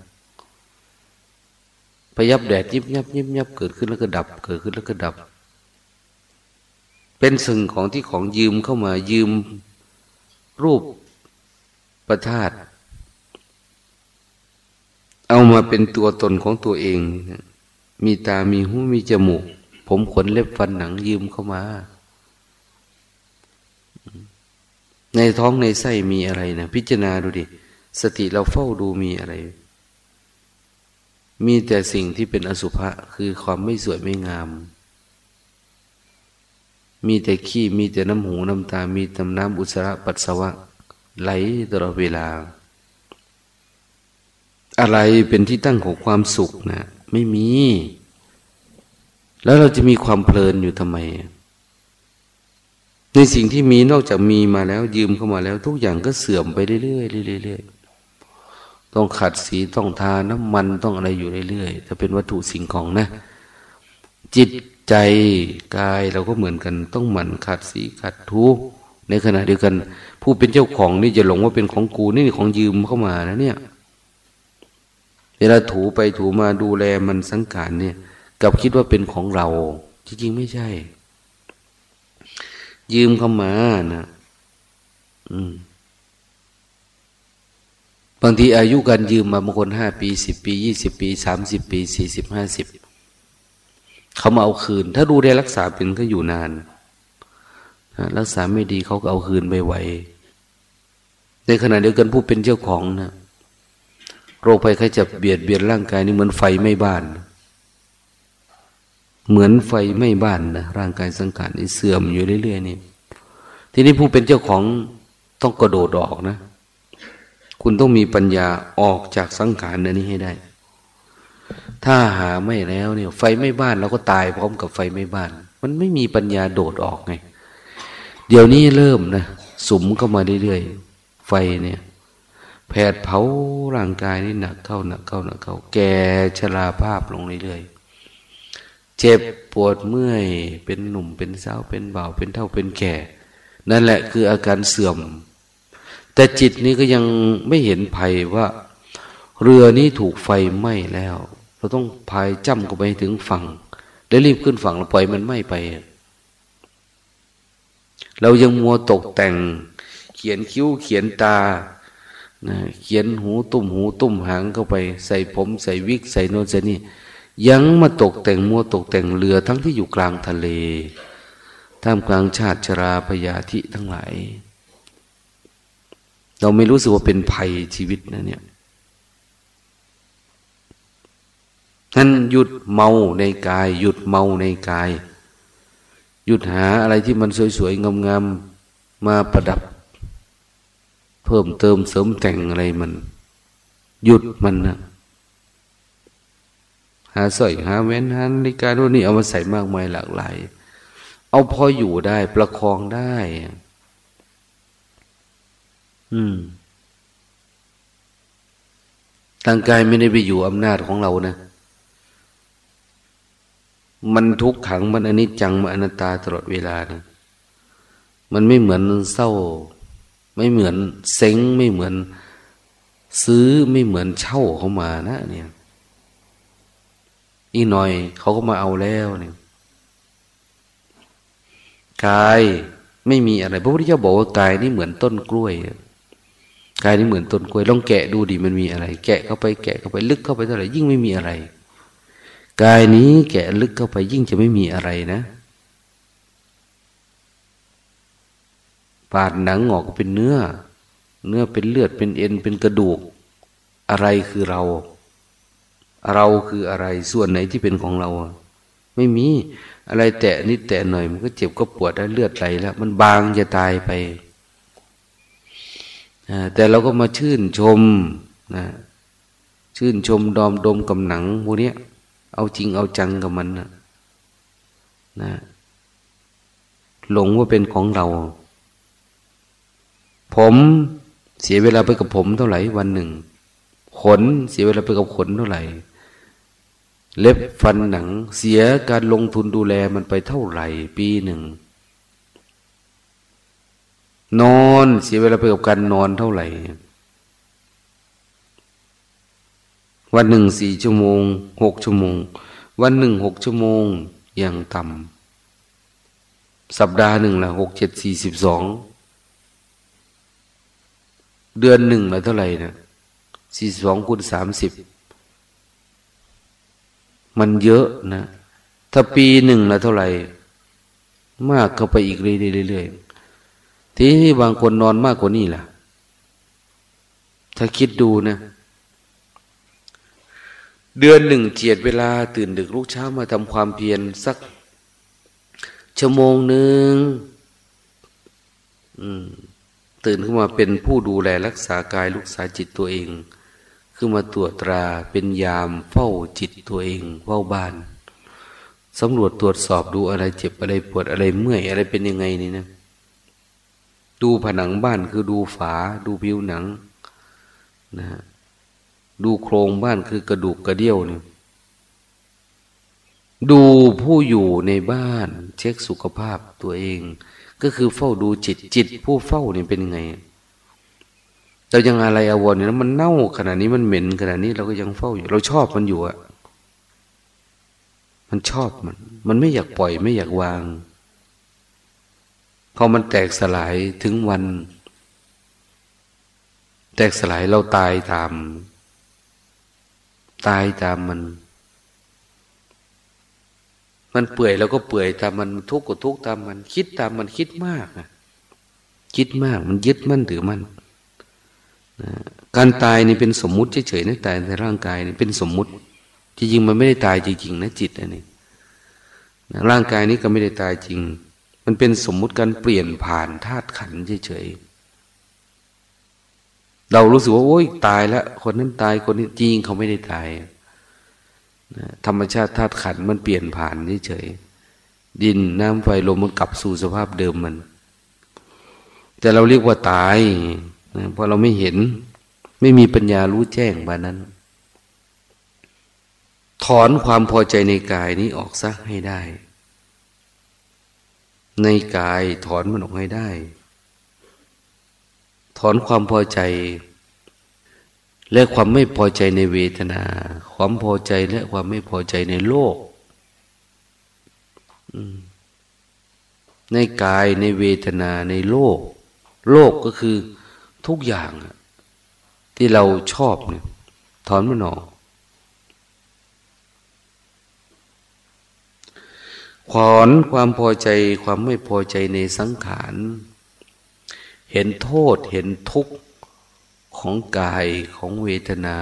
พยับแดดยิบยับยิบยับเกิดขึ้นแล้วก็ดับ เกิดขึ้นแล้วก็ดับ เป็นสิ่งของที่ของยืมเข้ามายืมรูปประธาตเอามาเป็นตัวตนของตัวเอง มีตามีหูมีจมูก ผมขนเล็บฟันหนังยืมเข้ามา ในท้องในไส้มีอะไรนะพิจารณาดูดิ สติเราเฝ้าดูมีอะไร มีแต่สิ่งที่เป็นอสุภะคือความไม่สวยไม่งาม มีแต่ขี้มีแต่น้ำหูน้ำตา มีแต่น้ำอุจจาระปัสสาวะ ไหลตลอดเวลา อะไรเป็นที่ตั้งของความสุขนะไม่มี แล้วเราจะมีความเพลินอยู่ทำไม ในสิ่งที่มีนอกจากมีมาแล้ว ยืมเข้ามาแล้ว ทุกอย่างก็เสื่อมไปเรื่อยๆเรื่อยๆต้องขัดสีต้องทาน้ำมันต้องอะไรอยู่เรื่อยๆถ้าเป็นวัตถุสิ่งของนะ จิตใจกายเราก็เหมือนกัน ต้องหมั่นขัดสีขัดทูในขณะเดียวกัน ผู้เป็นเจ้าของนี่จะหลงว่าเป็นของกูนี่ของยืมเข้ามานะเนี่ย เวลาถูไปถูมาดูแลมันสังขารเนี่ยกับคิดว่าเป็นของเรา จริงๆไม่ใช่ ยืมเข้ามานะอืมบางทีอายุการยืมมาบางคนห้าปีสิบปียี่สิบปีสามสิบปีสี่สิบห้าสิบเขามาเอาคืน ถ้าดูได้รักษาเป็นก็อยู่นานรักษาไม่ดีเขาก็เอาคืนไปไหวในขณะเดียวกันผู้เป็นเจ้าของนะโรคภัยไข้จะเบียดเบียนร่างกายนี่เหมือนไฟไม่บ้าน เหมือนไฟไม่บ้านนะร่างกายสังขารนี่เสื่อมอยู่เรื่อยๆนี่ทีนี้ผู้เป็นเจ้าของต้องกระโดดออกนะ คุณต้องมีปัญญาออกจากสังขารนี้ให้ได้ ถ้าหาไม่แล้วเนี่ย ไฟไม่บ้านเราก็ตายพร้อมกับไฟไม่บ้าน มันไม่มีปัญญาโดดออกไง เดี๋ยวนี้เริ่มนะสุมเข้ามาเรื่อยๆไฟเนี่ยแผดเผาร่างกายนี่หนักเข้าหนักเข้าหนักเข้า แก่ชราภาพลงเรื่อยๆ เจ็บปวดเมื่อย เป็นหนุ่มเป็นสาวเป็นบ่าวเป็นเท่าเป็นแก่ นั่นแหละคืออาการเสื่อม แต่จิตนี้ก็ยังไม่เห็นภัยว่า เรือนี้ถูกไฟไหม้แล้ว เราต้องพายจ้ำกันไปถึงฝั่งแล้วรีบขึ้นฝั่งแล้วปล่อยมันไหม้ไป เรายังมัวตกแต่ง เขียนคิ้วเขียนตานะเขียนหูตุ่มหูตุ่มหางเข้าไป ใส่ผม ใส่วิก ใส่โน่นใส่นี่ ยังมาตกแต่งมัวตกแต่งเรือทั้งที่อยู่กลางทะเล ท่ามกลางชาติชราพยาธิทั้งหลาย เราไม่รู้สึกว่าเป็นภัยชีวิตนะเนี่ยท่านหยุดเมาในกาย หยุดเมาในกาย หยุดหาอะไรที่มันสวยๆ งามๆ มาประดับ เพิ่มเติมเสริมแต่งอะไรมัน หยุดมันนะาสร้อยหาแหวนหานาฬิกาด้วยนี่เอามาใส่มากมายหลากหลาย เอาพออยู่ได้ ประคองได้ อืมทางกายไม่ได้ไปอยู่อำนาจของเรานะ มันทุกขังมันอนิจจังมันอนัตตาตลอดเวลานะมันไม่เหมือนเศร้า ไม่เหมือนเซ็งไม่เหมือน ซื้อไม่เหมือนเช่าเขามานะ เนี่ย อีกหน่อยเขาก็มาเอาแล้วเนี่ยกายไม่มีอะไรพระพุทธเจ้าบอกว่ากายนี่เหมือนต้นกล้วยกายนี่เหมือนต้นกล้วยลองแกะดูดิมันมีอะไร แกะเข้าไปแกะเข้าไปลึกเข้าไปเท่าไหร่ยิ่งไม่มีอะไรกายนี้แกะลึกเข้าไปยิ่งจะไม่มีอะไรนะปาดหนังออกเป็นเนื้อ เนื้อเป็นเลือดเป็นเอ็นเป็นกระดูก อะไรคือเรา เราคืออะไรส่วนไหนที่เป็นของเราไม่มีอะไรแตะนิดแตะหน่อย มันก็เจ็บก็ปวดได้เลือดไหลแล้ว มันบางจะตายไปแต่เราก็มาชื่นชมนะชื่นชมดอมดมกับหนังพวกนี้เอาจริงเอาจังกับมันนะนะหลงว่าเป็นของเรา ผมเสียเวลาไปกับผมเท่าไหร่วันหนึ่ง ขนเสียเวลาไปกับขนเท่าไหร่ เล็บฟันหนัง เสียการลงทุนดูแลมันไปเท่าไหร่ ปีหนึ่ง นอนเสียเวลาไปกับการนอนเท่าไหร่ วันหนึ่งสี่ชั่วโมงหกชั่วโมง วันหนึ่งหกชั่วโมงอย่างต่ำสัปดาห์หนึ่งละหกเจ็ดสี่สิบสองเดือนหนึ่งละเท่าไหร่นะสี่สิบสองคูณสามสิบ มันเยอะนะ ถ้าปีหนึ่งละเท่าไหร่ มากเข้าไปอีกเรื่อยๆทีนี้บางคนนอนมากกว่านี้ล่ะ ถ้าคิดดูนะ เดือนหนึ่งเจียดเวลาตื่นดึกลูกเช้ามาทำความเพียรสัก ชั่วโมงหนึ่งตื่นขึ้นมาเป็นผู้ดูแลรักษากายรักษาจิตตัวเอง คือมาตรวจตราเป็นยามเฝ้าจิตตัวเองเฝ้าบ้านสำรวจตรวจสอบดูอะไรเจ็บอะไรปวดอะไรเมื่อยอะไรเป็นยังไงนี่นะ ดูผนังบ้านคือดูฝา ดูผิวหนังนะดูโครงบ้านคือกระดูกกระเดี่ยวเนี่ยดูผู้อยู่ในบ้าน เช็คสุขภาพตัวเอง ก็คือเฝ้าดูจิตจิตผู้เฝ้านี่เป็นไง เรายังอะไรอวรณ์อยู่นะมันเน่าขนาดนี้มันเหม็นขนาดนี้เราก็ยังเฝ้าอยู่ เราชอบมันอยู่อะมันชอบมัน มันไม่อยากปล่อยไม่อยากวาง พอมันแตกสลายถึงวัน แตกสลายเราตายตาม ตายตามมัน มันเปื่อยเราก็เปื่อยตามมันทุกข์ก็ทุกข์ตามมัน คิดตามมันคิดมากนะคิดมาก มันยึดมั่นถือมั่น การตายนี่เป็นสมมุติเฉยๆนะตายในร่างกายนี่เป็นสมมุติจริงๆมันไม่ได้ตายจริงๆนะจิตอันนี้ร่างกายนี้ก็ไม่ได้ตายจริง มันเป็นสมมุติการเปลี่ยนผ่านธาตุขันเฉยๆเรารู้สึกว่าโอ้ยตายแล้วคนนั้นตายคนนี้จริงเขาไม่ได้ตายธรรมชาติธาตุขันมันเปลี่ยนผ่านเฉยๆดินน้ำไฟลมมันกลับสู่สภาพเดิมมัน แต่เราเรียกว่าตาย เพราะเราไม่เห็น ไม่มีปัญญารู้แจ้งบานั้น ถอนความพอใจในกายนี้ออกซะให้ได้ ในกายถอนมันออกให้ได้ ถอนความพอใจ และความไม่พอใจในเวทนา ความพอใจและความไม่พอใจในโลกในกายในเวทนาในโลก โลกก็คือ ทุกอย่างที่เราชอบเนี่ย ถอนมันออกถอนความพอใจความไม่พอใจในสังขารเห็นโทษเห็นทุกข์ของกายของเวทนา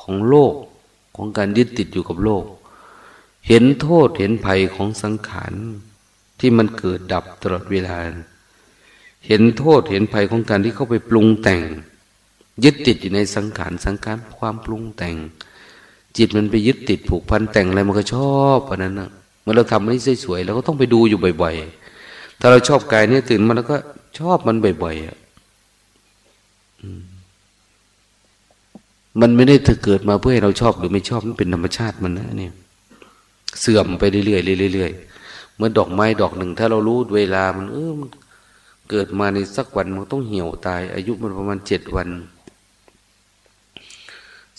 ของโลกของการยึดติดอยู่กับโลก เห็นโทษเห็นภัยของสังขารที่มันเกิดดับตลอดเวลา เห็นโทษเห็นภัยของการที่เข้าไปปรุงแต่ง ยึดติดอยู่ในสังขารสังขารความปรุงแต่ง จิตมันไปยึดติดผูกพันแต่งอะไรมันก็ชอบอันนั้นนะเมื่อเราทำมันนี้สวยๆเราก็ต้องไปดูอยู่บ่อย ๆ ถ้าเราชอบกายเนี่ยตื่นมาแล้วก็ชอบมันบ่อยๆอะมันไม่ได้เกิดมาเพื่อให้เราชอบหรือไม่ชอบมันเป็นธรรมชาติมันนะเนี่ย เสื่อมไปเรื่อยๆเรื่อยๆเหมือนดอกไม้ดอกหนึ่ง ถ้าเรารู้เวลามันเออมัน เกิดมาในสักวันมันต้องเหี่ยวตาย อายุมันประมาณเจ็ดวัน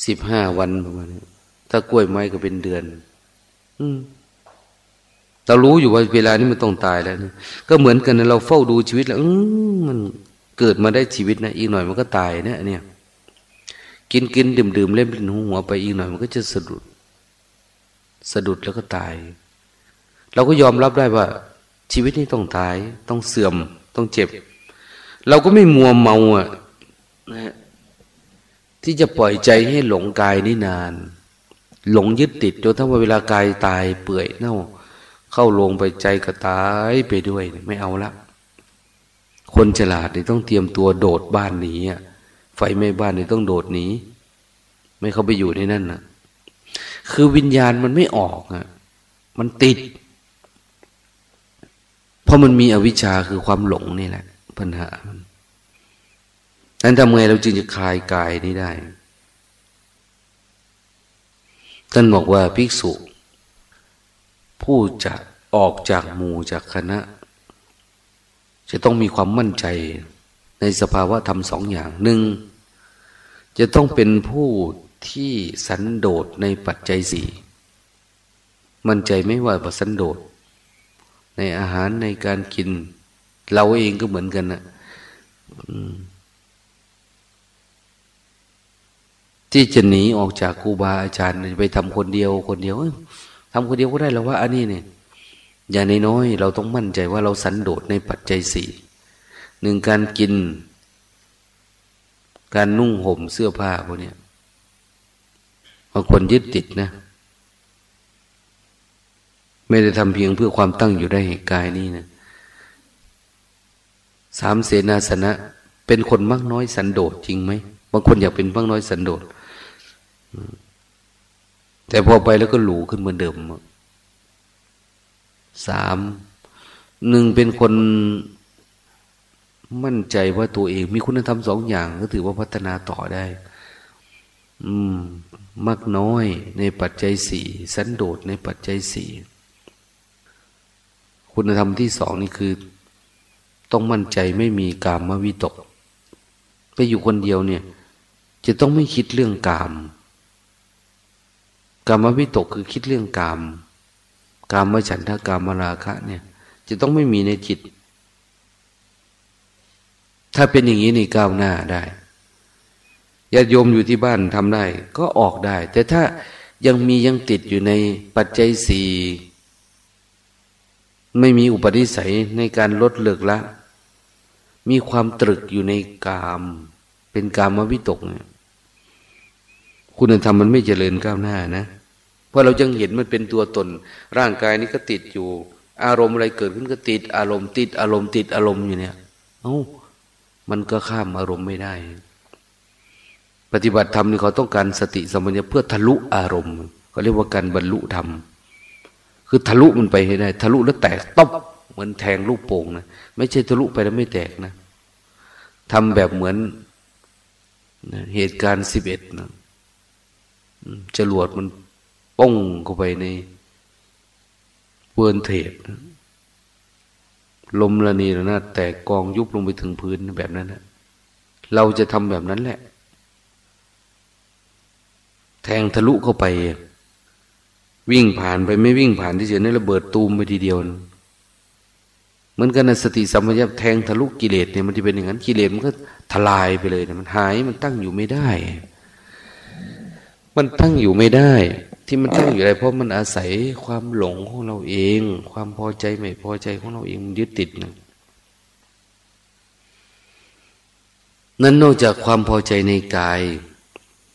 สิบห้าวันประมาณนี้ถ้ากล้วยไม้ก็เป็นเดือน อืมเรารู้อยู่ว่าเวลานี้มันต้องตายแล้ว ก็เหมือนกันนะเราเฝ้าดูชีวิตแล้วมันเกิดมาได้ชีวิตนะอีกหน่อยมันก็ตายเนี่ยเนี่ย กินกินดื่มดื่มเล่นเป็นหัวไปอีกหน่อยมันก็จะสะดุด สะดุดแล้วก็ตาย เราก็ยอมรับได้ว่า ชีวิตนี้ต้องตาย ต้องเสื่อม ต้องเจ็บ เราก็ไม่มัวเมาอะนะที่จะปล่อยใจให้หลงกายนี่นาน หลงยึดติดจนถ้าว่าเวลากายตายเปื่อยเน่า เข้าลงไปใจก็ตายไปด้วยไม่เอาละ คนฉลาดนี่ต้องเตรียมตัวโดดบ้านหนีอะไฟไหม้บ้านนี่ต้องโดดหนีไม่เข้าไปอยู่ในนั่นนะคือวิญญาณมันไม่ออกอะ มันติด เพราะมันมีอวิชชาคือความหลงนี่แหละ ปัญหามันนั้นทำไงเราจึงจะคลายกายนี้ได้ ท่านบอกว่าภิกษุ ผู้จะออกจากหมู่จากคณะ จะต้องมีความมั่นใจในสภาวะธรรมสองอย่างหนึ่งจะต้องเป็นผู้ที่สันโดษในปัจจัยสี่มั่นใจไม่ว่าสันโดษ ในอาหารในการกิน เราเองก็เหมือนกันนะที่จะหนีออกจากครูบาอาจารย์ไปทำคนเดียว คนเดียวทำคนเดียวก็ได้แล้วว่า อันนี้เนี่ย อย่างน้อยเราต้องมั่นใจว่าเราสันโดษในปัจจัยสี่หนึ่งการกิน การนุ่งห่มเสื้อผ้าพวกนี้บางคนยึดติดนะ ไม่ได้ทำเพียงเพื่อความตั้งอยู่ได้เหตุกายนี้นะสามเสนาสนะ เป็นคนมากน้อยสันโดษจริงไหมบางคนอยากเป็นมากน้อยสันโดษแต่พอไปแล้วก็หลูขึ้นเหมือนเดิมสามหนึ่งเป็นคนมั่นใจว่าตัวเองมีคุณธรรมสองอย่าง ก็ถือว่าพัฒนาต่อได้ อืม มากน้อยในปัจจัยสี่สันโดษในปัจจัยสี่ คุณธรรมที่สองนี่คือ ต้องมั่นใจไม่มีกามวิตก ไปอยู่คนเดียวเนี่ย จะต้องไม่คิดเรื่องกาม กามวิตกคือคิดเรื่องกาม กามฉันทากามราคะ เนี่ย จะต้องไม่มีในจิต ถ้าเป็นอย่างนี้นี่ก้าวหน้าได้ญาติโยมอยู่ที่บ้านทำได้ ก็ออกได้ แต่ถ้ายังมียังติดอยู่ในปัจจัยสี่ ไม่มีอุปนิสัยในการลดเลิกละ มีความตรึกอยู่ในกาม เป็นกามวิตกเนี่ยคุณธรรมมันไม่เจริญก้าวหน้านะ เพราะเรายังเห็นมันเป็นตัวตน ร่างกายนี้ก็ติดอยู่ อารมณ์อะไรเกิดขึ้นก็ติด อารมณ์ติด อารมณ์ติดอารมณ์อยู่เนี่ย เอ้า มันก็ข้ามอารมณ์ไม่ได้ ปฏิบัติธรรมนี่เขาต้องการสติสมัญญาเพื่อทะลุอารมณ์เขาเรียกว่าการบรรลุธรรม คือทะลุมันไปให้ได้ ทะลุแล้วแตกตบเหมือนแทงลูกโป่งนะไม่ใช่ทะลุไปแล้วไม่แตกนะทำแบบเหมือนเหตุการณ์สิบเอ็ดนะจรวดมันป้งเข้าไปในเวิร์นเทปลมละนีระนาแตกกองยุบลงไปถึงพื้นแบบนั้นนะเราจะทำแบบนั้นแหละ แทงทะลุเข้าไป วิ่งผ่านไปไม่วิ่งผ่านที่เฉยนี่ระเบิดตูมไปทีเดียวเหมือนกันนะสติสัมปชัญญะแทงทะลุกิเลสเนี่ยมันจะเป็นอย่างนั้นกิเลสมันก็ทลายไปเลยนะมันหายมันตั้งอยู่ไม่ได้ มันตั้งอยู่ไม่ได้ ที่มันตั้งอยู่อะไรเพราะมันอาศัยความหลงของเราเอง ความพอใจไม่พอใจของเราเองมันยึดติดนะนั้นนอกจากความพอใจในกาย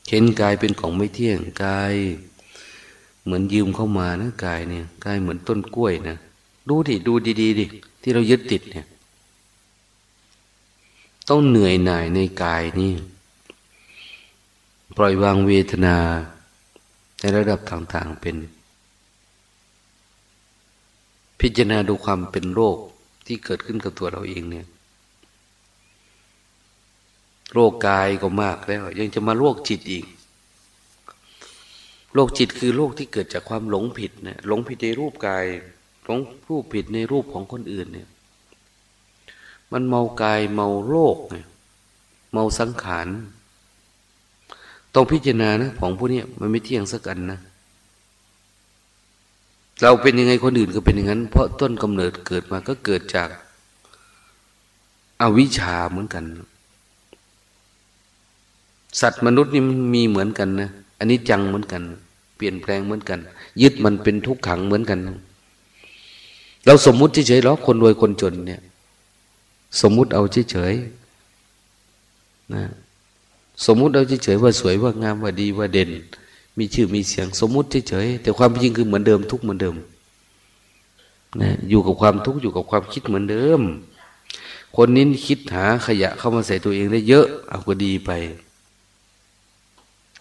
เห็นกายเป็นของไม่เที่ยงกาย เหมือนยืมเข้ามานะกายเนี่ยกายเหมือนต้นกล้วยนะดูดิดูดีๆดิที่เรายึดติดเนี่ย ต้องเหนื่อยหน่ายในกายนี่ ปล่อยวางเวทนาในระดับต่าง ๆเป็น พิจารณาดูความเป็นโรคที่เกิดขึ้นกับตัวเราเองเนี่ย โรคกายก็มากแล้ว ยังจะมาโรคจิตอีก โรคจิตคือโรคที่เกิดจากความหลงผิดเนี่ยหลงผิดในรูปกายหลงรูปผิดในรูปของคนอื่นเนี่ย มันเมากายเมาโลกเนี่ยเมาสังขารต้องพิจารณานะของพวกนี้มันไม่เที่ยงสักอันนะเราเป็นยังไงคนอื่นก็เป็นอย่างนั้น เพราะต้นกำเนิดเกิดมาก็เกิดจากอาวิชชาเหมือนกัน สัตว์มนุษย์นี่มันมีเหมือนกันนะ อันนี้จังเหมือนกัน เปลี่ยนแปลงเหมือนกัน ยึดมันเป็นทุกขังเหมือนกัน เราสมมุติเฉยๆหรอคนรวยคนจนเนี่ย สมมุติเอาเฉยๆนะสมมุติเอาเฉยๆว่าสวยว่างามว่าดีว่าเด่น มีชื่อมีเสียง สมมุติเฉยๆแต่ความจริงคือเหมือนเดิมทุกเหมือนเดิมนะอยู่กับความทุกข์อยู่กับความคิดเหมือนเดิม คนนี้คิดหาขยะเข้ามาใส่ตัวเองได้เยอะ เอาก็ดีไป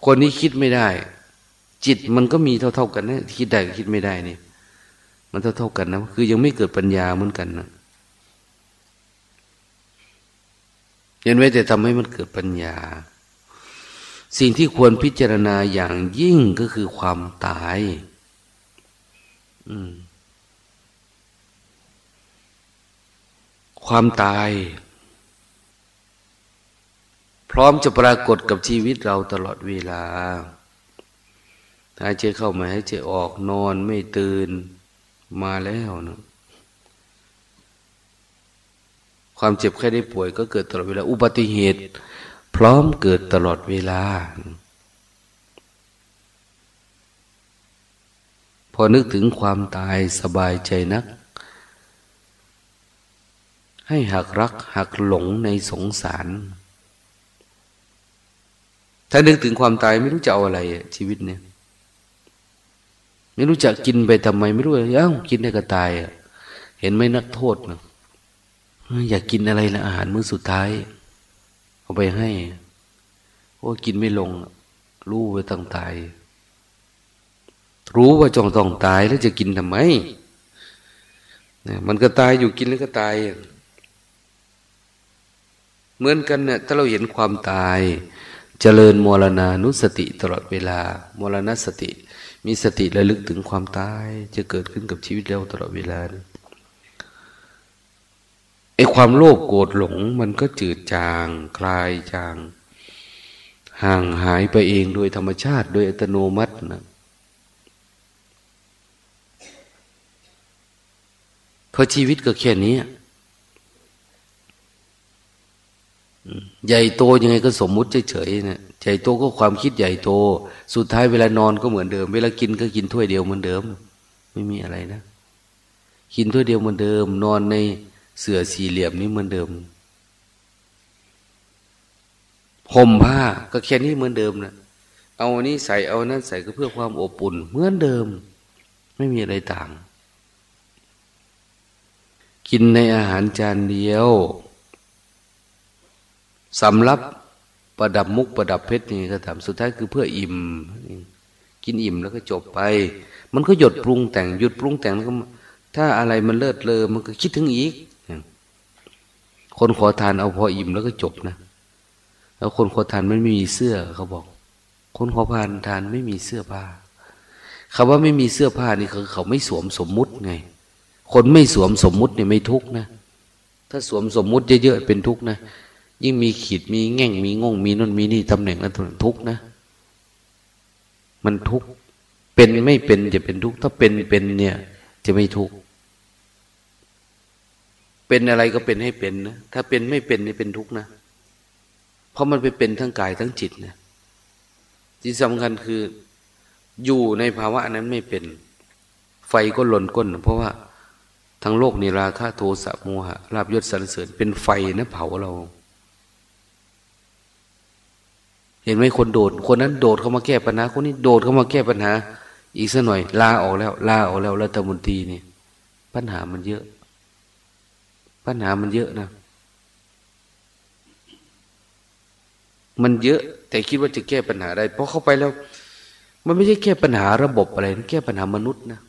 คนนี้คิดไม่ได้ จิตมันก็มีเท่าๆกันนะคิดได้คิดไม่ได้นี่ มันเท่าๆกันนะคือยังไม่เกิดปัญญาเหมือนกันนะยันไว้แต่ทำให้มันเกิดปัญญา สิ่งที่ควรพิจารณาอย่างยิ่งก็คือความตายความตาย พร้อมจะปรากฏกับชีวิตเราตลอดเวลาหายใจเข้ามาหายใจออกนอนไม่ตื่นมาแล้วนะความเจ็บแค่ได้ป่วยก็เกิดตลอดเวลา อุบัติเหตุ พร้อมเกิดตลอดเวลา พอนึกถึงความตายสบายใจนัก ให้หักรักหักหลงในสงสาร ถ้านึกถึงความตายไม่รู้จะเอาอะไรชีวิตเนี่ย ไม่รู้จะกินไปทำไม ไม่รู้เอ้ากินได้ก็ตายเห็นไหมนักโทษนะอยากกินอะไรละอาหารมื้อสุดท้าย เอาไปให้ว่ากินไม่ลง รู้ว่าต้องตาย รู้ว่าจงต้องตายแล้วจะกินทำไมเนี่ยมันก็ตายอยู่กินแล้วก็ตาย เหมือนกันเนี่ยถ้าเราเห็นความตาย เจริญมรณานุสติตลอดเวลามรณสติ มีสติระลึกถึงความตาย จะเกิดขึ้นกับชีวิตเราตลอดเวลาไอ้ความโลภโกรธหลงมันก็จืดจาง คลายจาง ห่างหายไปเองโดยธรรมชาติ โดยอัตโนมัตินะเพราะชีวิตก็แค่นี้ ใหญ่โตยังไงก็สมมุติเฉยๆนะใหญ่โตก็ความคิดใหญ่โต สุดท้ายเวลานอนก็เหมือนเดิม เวลากินก็กินถ้วยเดียวเหมือนเดิม ไม่มีอะไรนะ กินถ้วยเดียวเหมือนเดิม นอนในเสื่อสี่เหลี่ยมนี้เหมือนเดิมห่มผ้าก็แค่นี้เหมือนเดิมนะเอาอันนี้ใส่เอานั้นใส่ก็เพื่อความอบอุ่น เหมือนเดิม ไม่มีอะไรต่าง กินในอาหารจานเดียว สำรับประดับมุกประดับเพชรนี่ก็ทำสุดท้ายคือเพื่ออิ่ม กินอิ่มแล้วก็จบไป มันก็หยดปรุงแต่งหยุดปรุงแต่งแล้วก็ถ้าอะไรมันเลิศเลอมันก็คิดถึงอีก คนขอทานเอาพออิ่มแล้วก็จบนะ แล้วคนขอทานไม่มีเสื้อเขาบอก คนขอพานทานไม่มีเสื้อผ้าคำว่าไม่มีเสื้อผ้านี่คือเขาไม่สวมสมมุติไง คนไม่สวมสมมุติเนี่ยไม่ทุกนะ ถ้าสวมสมมุติเยอะๆเป็นทุกนะ ยิ่งมีขีดมีแง่งมีงงมีนนมีนี่ตำแหน่งนั้นทุกนะ มันทุกเป็นไม่เป็นจะเป็นทุกถ้าเป็นเป็นเนี่ย จะไม่ทุกเป็นอะไรก็เป็นให้เป็นนะถ้าเป็นไม่เป็นนี่เป็นทุกนะเพราะมันไปเป็นทั้งกายทั้งจิตนะที่สำคัญคือ อยู่ในภาวะนั้นไม่เป็น ไฟก็หล่นก้น เพราะว่าทั้งโลกนี่ราคะโทสะโมหะลาบยศสรรเสริญเป็นไฟนะเผาเรา เห็นไหมคนโดด คนนั้นโดดเข้ามาแก้ปัญหา คนนี้โดดเข้ามาแก้ปัญหา อีกสักหน่อย ลาออกแล้วลาออกแล้วรัฐมนตรีนี่ปัญหามันเยอะ ปัญหามันเยอะนะ มันเยอะ แต่คิดว่าจะแก้ปัญหาได้ เพราะเข้าไปแล้ว มันไม่ใช่แก้ปัญหาระบบอะไรนะแก้ปัญหามนุษย์นะ